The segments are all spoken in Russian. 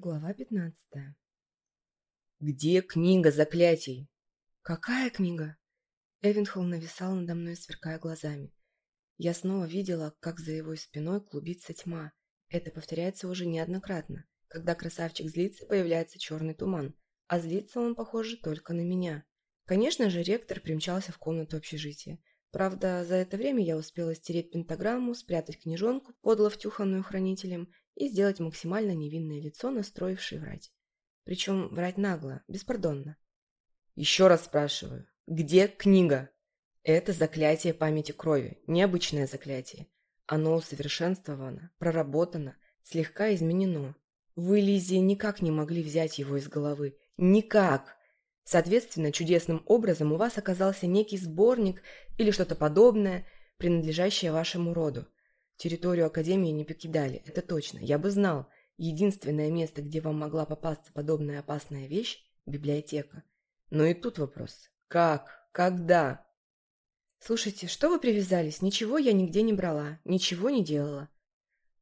Глава пятнадцатая. «Где книга заклятий?» «Какая книга?» Эвенхолл нависал надо мной, сверкая глазами. Я снова видела, как за его спиной клубится тьма. Это повторяется уже неоднократно. Когда красавчик злится, появляется черный туман. А злится он, похоже, только на меня. Конечно же, Правда, за это время я успела стереть пентаграмму, спрятать книжонку, подло втюханную хранителем, и сделать максимально невинное лицо, настроившее врать. Причем врать нагло, беспардонно. «Еще раз спрашиваю, где книга?» «Это заклятие памяти крови, необычное заклятие. Оно усовершенствовано, проработано, слегка изменено. Вы, Лизи, никак не могли взять его из головы. Никак! Соответственно, чудесным образом у вас оказался некий сборник или что-то подобное, принадлежащее вашему роду. Территорию Академии не покидали, это точно. Я бы знал, единственное место, где вам могла попасться подобная опасная вещь – библиотека. Но и тут вопрос. Как? Когда? Слушайте, что вы привязались? Ничего я нигде не брала, ничего не делала.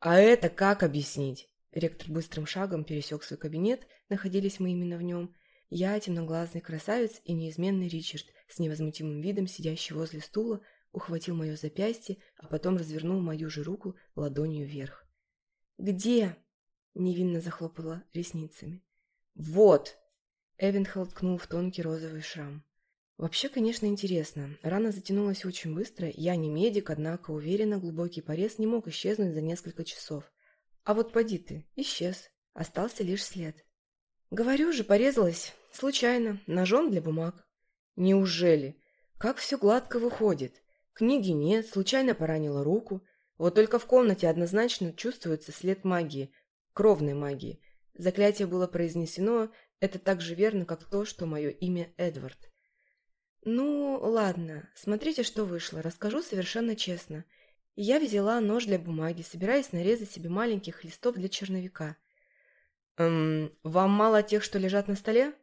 А это как объяснить? Ректор быстрым шагом пересек свой кабинет, находились мы именно в нем – Я, темноглазный красавец и неизменный Ричард, с невозмутимым видом сидящий возле стула, ухватил мое запястье, а потом развернул мою же руку ладонью вверх. «Где?» – невинно захлопала ресницами. «Вот!» – Эвенхелл ткнул в тонкий розовый шрам. Вообще, конечно, интересно. Рана затянулась очень быстро. Я не медик, однако уверена, глубокий порез не мог исчезнуть за несколько часов. А вот поди ты, исчез. Остался лишь след. Говорю же, порезалась. Случайно. Ножом для бумаг. Неужели? Как все гладко выходит. Книги нет, случайно поранила руку. Вот только в комнате однозначно чувствуется след магии. Кровной магии. Заклятие было произнесено. Это так же верно, как то, что мое имя Эдвард. Ну, ладно. Смотрите, что вышло. Расскажу совершенно честно. Я взяла нож для бумаги, собираясь нарезать себе маленьких листов для черновика – «Эм, вам мало тех, что лежат на столе?»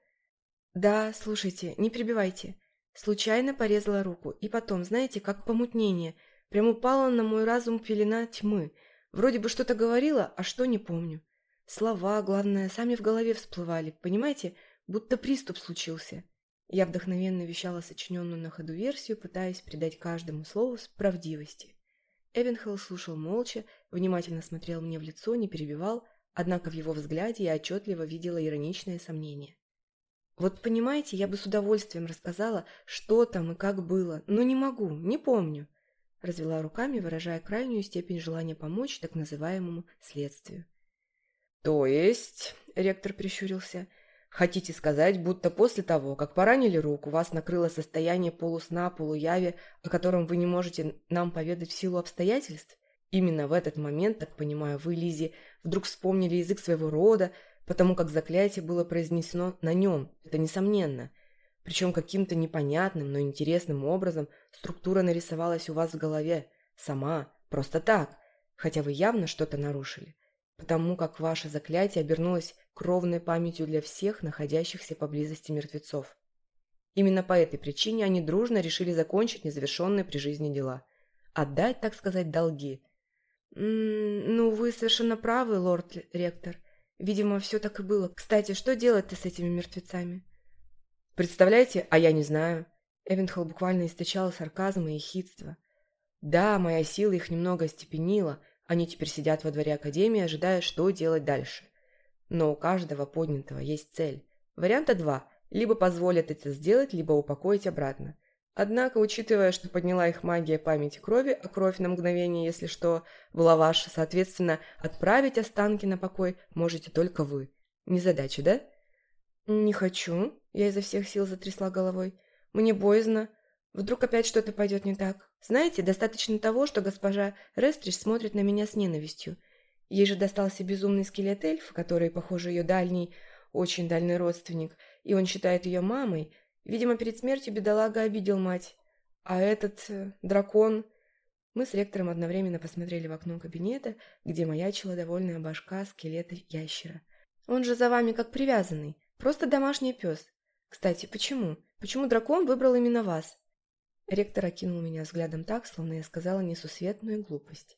«Да, слушайте, не прибивайте. Случайно порезала руку. И потом, знаете, как помутнение. Прям упала на мой разум пелена тьмы. Вроде бы что-то говорила, а что не помню. Слова, главное, сами в голове всплывали. Понимаете, будто приступ случился. Я вдохновенно вещала сочиненную на ходу версию, пытаясь придать каждому слову правдивости. Эвенхелл слушал молча, внимательно смотрел мне в лицо, не перебивал, Однако в его взгляде я отчетливо видела ироничное сомнение. «Вот понимаете, я бы с удовольствием рассказала, что там и как было, но не могу, не помню», развела руками, выражая крайнюю степень желания помочь так называемому следствию. «То есть...» — ректор прищурился. «Хотите сказать, будто после того, как поранили руку, вас накрыло состояние полусна, полуяви, о котором вы не можете нам поведать в силу обстоятельств? Именно в этот момент, так понимаю, вы, Лизи, вдруг вспомнили язык своего рода, потому как заклятие было произнесено на нем, это несомненно. Причем каким-то непонятным, но интересным образом структура нарисовалась у вас в голове. Сама, просто так, хотя вы явно что-то нарушили. Потому как ваше заклятие обернулось кровной памятью для всех находящихся поблизости мертвецов. Именно по этой причине они дружно решили закончить незавершенные при жизни дела. Отдать, так сказать, долги – «Ну, вы совершенно правы, лорд ректор. Видимо, все так и было. Кстати, что делать-то с этими мертвецами?» «Представляете, а я не знаю». Эвенхолл буквально источал сарказм и ехидство. «Да, моя сила их немного остепенила. Они теперь сидят во дворе Академии, ожидая, что делать дальше. Но у каждого поднятого есть цель. Варианта два. Либо позволят это сделать, либо упокоить обратно. Однако, учитывая, что подняла их магия памяти крови, а кровь на мгновение, если что, была ваша, соответственно, отправить останки на покой можете только вы. Не задача, да? Не хочу. Я изо всех сил затрясла головой. Мне боязно. Вдруг опять что-то пойдет не так. Знаете, достаточно того, что госпожа Рестрич смотрит на меня с ненавистью. Ей же достался безумный скелет эльфа, который, похоже, ее дальний, очень дальний родственник, и он считает ее мамой – Видимо, перед смертью бедолага обидел мать. А этот э, дракон... Мы с ректором одновременно посмотрели в окно кабинета, где маячила довольная башка скелета ящера. Он же за вами как привязанный, просто домашний пес. Кстати, почему? Почему дракон выбрал именно вас? Ректор окинул меня взглядом так, словно я сказала несусветную глупость.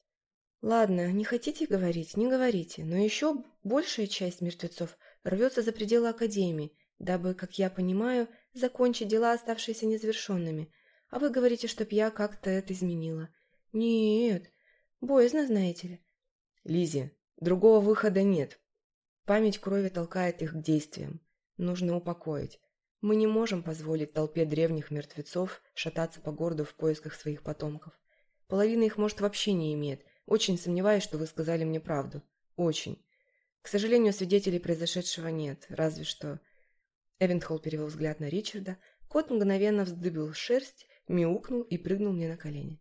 «Ладно, не хотите говорить, не говорите, но еще большая часть мертвецов рвется за пределы Академии, дабы, как я понимаю, закончить дела, оставшиеся незавершенными. А вы говорите, чтоб я как-то это изменила. Нет, боязно, знаете ли. Лизи, другого выхода нет. Память крови толкает их к действиям. Нужно упокоить. Мы не можем позволить толпе древних мертвецов шататься по городу в поисках своих потомков. Половина их, может, вообще не имеет. Очень сомневаюсь, что вы сказали мне правду. Очень. К сожалению, свидетелей произошедшего нет, Эвент перевел взгляд на Ричарда. Кот мгновенно вздыбил шерсть, мяукнул и прыгнул мне на колени.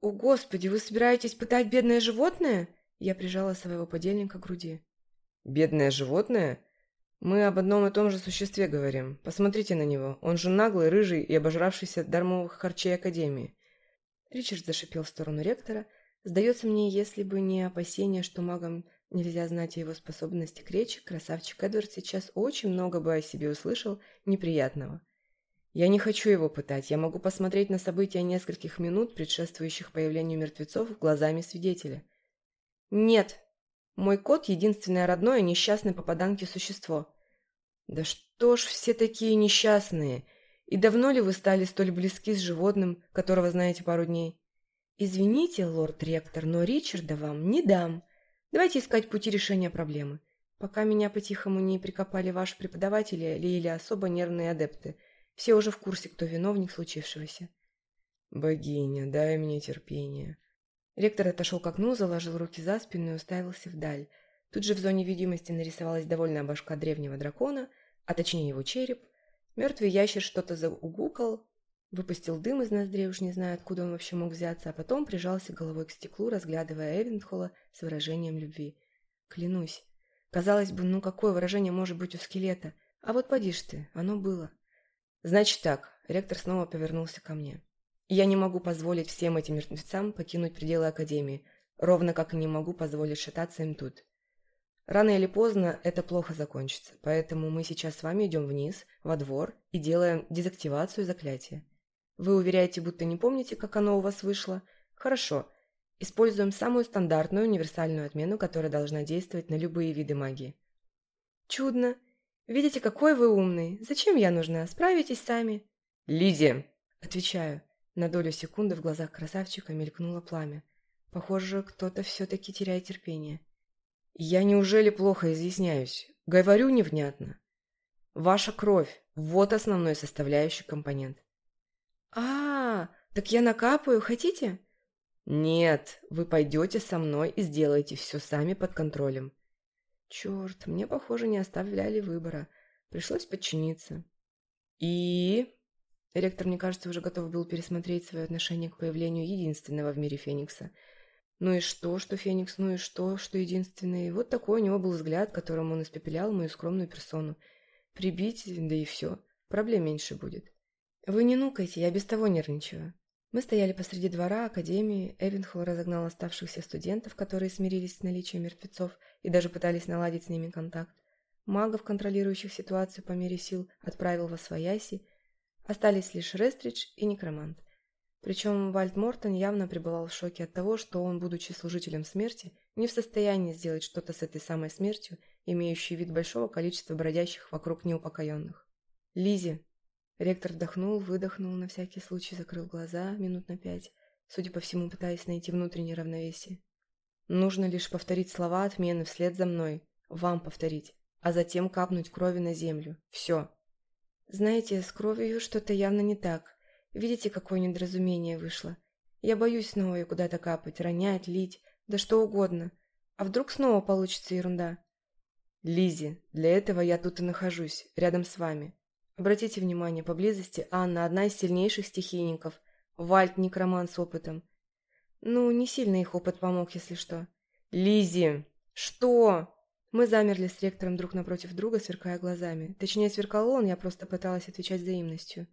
«О, Господи, вы собираетесь пытать бедное животное?» Я прижала своего подельника к груди. «Бедное животное? Мы об одном и том же существе говорим. Посмотрите на него. Он же наглый, рыжий и обожравшийся дармовых харчей Академии». Ричард зашипел в сторону ректора. «Сдается мне, если бы не опасение, что магам нельзя знать о его способности к речи, красавчик Эдвард сейчас очень много бы о себе услышал неприятного. Я не хочу его пытать, я могу посмотреть на события нескольких минут, предшествующих появлению мертвецов, глазами свидетеля. Нет, мой кот — единственное родное несчастное попаданки существо. Да что ж все такие несчастные? И давно ли вы стали столь близки с животным, которого знаете пару дней? Извините, лорд-ректор, но Ричарда вам не дам. Давайте искать пути решения проблемы. Пока меня по-тихому не прикопали ваши преподаватели или особо нервные адепты. Все уже в курсе, кто виновник случившегося. Богиня, дай мне терпение. Ректор отошел к окну, заложил руки за спину и уставился вдаль. Тут же в зоне видимости нарисовалась довольная башка древнего Выпустил дым из ноздрей, уж не зная, откуда он вообще мог взяться, а потом прижался головой к стеклу, разглядывая Эвентхола с выражением любви. Клянусь. Казалось бы, ну какое выражение может быть у скелета? А вот поди ж ты, оно было. Значит так, ректор снова повернулся ко мне. Я не могу позволить всем этим мертвецам покинуть пределы Академии, ровно как и не могу позволить шататься им тут. Рано или поздно это плохо закончится, поэтому мы сейчас с вами идем вниз, во двор и делаем дезактивацию заклятия. Вы уверяете, будто не помните, как оно у вас вышло? Хорошо. Используем самую стандартную универсальную отмену, которая должна действовать на любые виды магии. Чудно. Видите, какой вы умный. Зачем я нужна? Справитесь сами. Лидия! Отвечаю. На долю секунды в глазах красавчика мелькнуло пламя. Похоже, кто-то все-таки теряет терпение. Я неужели плохо изъясняюсь? Говорю невнятно. Ваша кровь – вот основной составляющий компонент. А, так я накапаю, хотите? Нет, вы пойдете со мной и сделаете все сами под контролем. Черт, мне, похоже, не оставляли выбора. Пришлось подчиниться. И... Ректор, мне кажется, уже готов был пересмотреть свое отношение к появлению единственного в мире Феникса. Ну и что, что Феникс, ну и что, что единственный. Вот такой у него был взгляд, которым он испепелял мою скромную персону. Прибить, да и все. Проблем меньше будет. Вы не нукайте, я без того нервничаю. Мы стояли посреди двора Академии, Эвенхолл разогнал оставшихся студентов, которые смирились с наличием мертвецов и даже пытались наладить с ними контакт. Магов, контролирующих ситуацию по мере сил, отправил во свояси, Остались лишь Рестридж и Некромант. Причем Вальд Мортон явно пребывал в шоке от того, что он, будучи служителем смерти, не в состоянии сделать что-то с этой самой смертью, имеющей вид большого количества бродящих вокруг неупокоенных. Лизи. Ректор вдохнул, выдохнул, на всякий случай закрыл глаза минут на пять, судя по всему, пытаясь найти внутреннее равновесие. Нужно лишь повторить слова отмены вслед за мной, вам повторить, а затем капнуть крови на землю. Все. Знаете, с кровью что-то явно не так. Видите, какое недоразумение вышло? Я боюсь снова ее куда-то капать, ронять, лить, да что угодно. А вдруг снова получится ерунда? Обратите внимание, поблизости Анна – одна из сильнейших стихийников. Вальт некроман с опытом. Ну, не сильно их опыт помог, если что. Лизи! Что? Мы замерли с ректором друг напротив друга, сверкая глазами. Точнее, сверкал он, я просто пыталась отвечать взаимностью.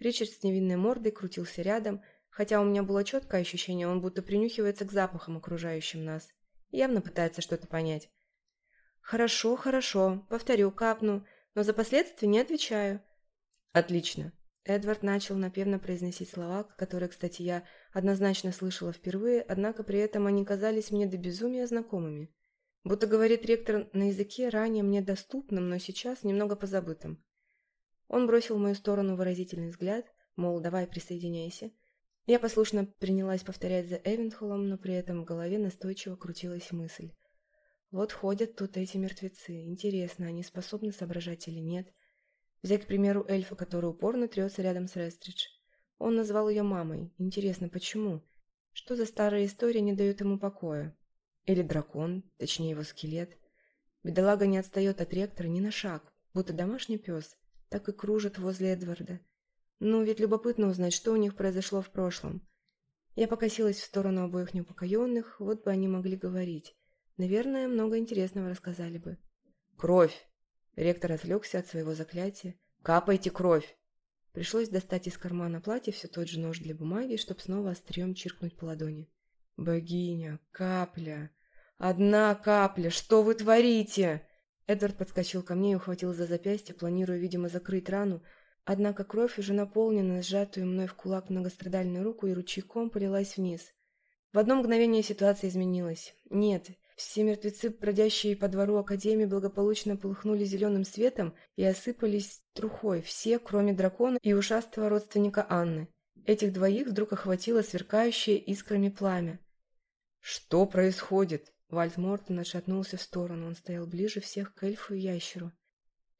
Ричард с невинной мордой крутился рядом, хотя у меня было четкое ощущение, он будто принюхивается к запахам, окружающим нас. Явно пытается что-то понять. «Хорошо, хорошо. Повторю, капну но за последствия не отвечаю». «Отлично». Эдвард начал напевно произносить слова, которые, кстати, я однозначно слышала впервые, однако при этом они казались мне до безумия знакомыми. Будто говорит ректор на языке, ранее мне доступном, но сейчас немного позабытым. Он бросил в мою сторону выразительный взгляд, мол, давай присоединяйся. Я послушно принялась повторять за Эвенхолом, но при этом в голове настойчиво крутилась мысль. Вот ходят тут эти мертвецы. Интересно, они способны соображать или нет? Взять, к примеру, эльфа, который упорно трется рядом с Рестридж. Он назвал ее мамой. Интересно, почему? Что за старая история не дает ему покоя? Или дракон, точнее его скелет. Бедолага не отстает от ректора ни на шаг, будто домашний пес, так и кружит возле Эдварда. Ну, ведь любопытно узнать, что у них произошло в прошлом. Я покосилась в сторону обоих неупокоенных, вот бы они могли говорить. Наверное, много интересного рассказали бы. «Кровь!» Ректор отвлекся от своего заклятия. «Капайте кровь!» Пришлось достать из кармана платья все тот же нож для бумаги, чтобы снова острием чиркнуть по ладони. «Богиня! Капля! Одна капля! Что вы творите?» Эдвард подскочил ко мне и ухватил за запястье, планируя, видимо, закрыть рану, однако кровь уже наполнена сжатую мной в кулак многострадальную руку и ручейком полилась вниз. В одно мгновение ситуация изменилась. Нет, все мертвецы, бродящие по двору Академии, благополучно полыхнули зеленым светом и осыпались трухой все, кроме дракона и ушастого родственника Анны. Этих двоих вдруг охватило сверкающее искрами пламя. «Что происходит?» Вальд Мортон отшатнулся в сторону. Он стоял ближе всех к эльфу и ящеру.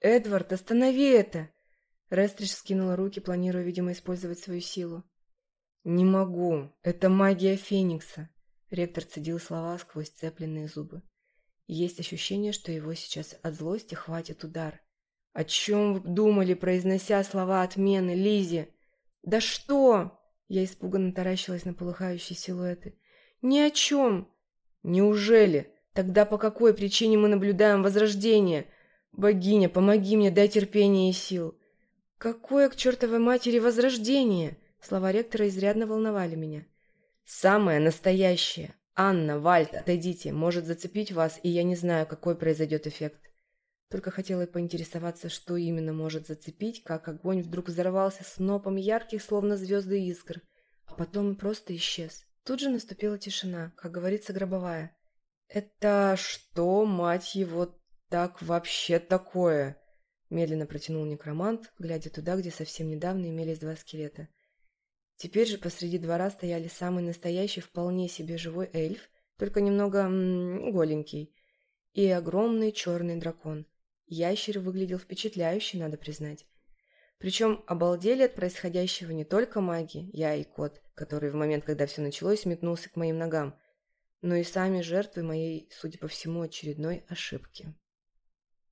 «Эдвард, останови это!» Рестридж скинула руки, планируя, видимо, использовать свою силу. «Не могу. Это магия Феникса. Ректор цедил слова сквозь цепленные зубы. Есть ощущение, что его сейчас от злости хватит удар. «О чем вы думали, произнося слова отмены, Лизи? «Да что?» Я испуганно таращилась на полыхающие силуэты. «Ни о чем!» «Неужели? Тогда по какой причине мы наблюдаем возрождение? Богиня, помоги мне, дай терпения и сил!» «Какое к чертовой матери возрождение?» Слова ректора изрядно волновали меня. Самое настоящее. Анна, Вальт, отойдите. Может зацепить вас, и я не знаю, какой произойдет эффект. Только хотела поинтересоваться, что именно может зацепить, как огонь вдруг взорвался снопом ярких, словно звезды искр, а потом просто исчез. Тут же наступила тишина, как говорится, гробовая. «Это что, мать его, так вообще такое?» Медленно протянул некромант, глядя туда, где совсем недавно имелись два скелета – Теперь же посреди двора стояли самый настоящий, вполне себе живой эльф, только немного м -м, голенький, и огромный черный дракон. Ящер выглядел впечатляюще, надо признать. Причем обалдели от происходящего не только маги, я и кот, который в момент, когда все началось, метнулся к моим ногам, но и сами жертвы моей, судя по всему, очередной ошибки.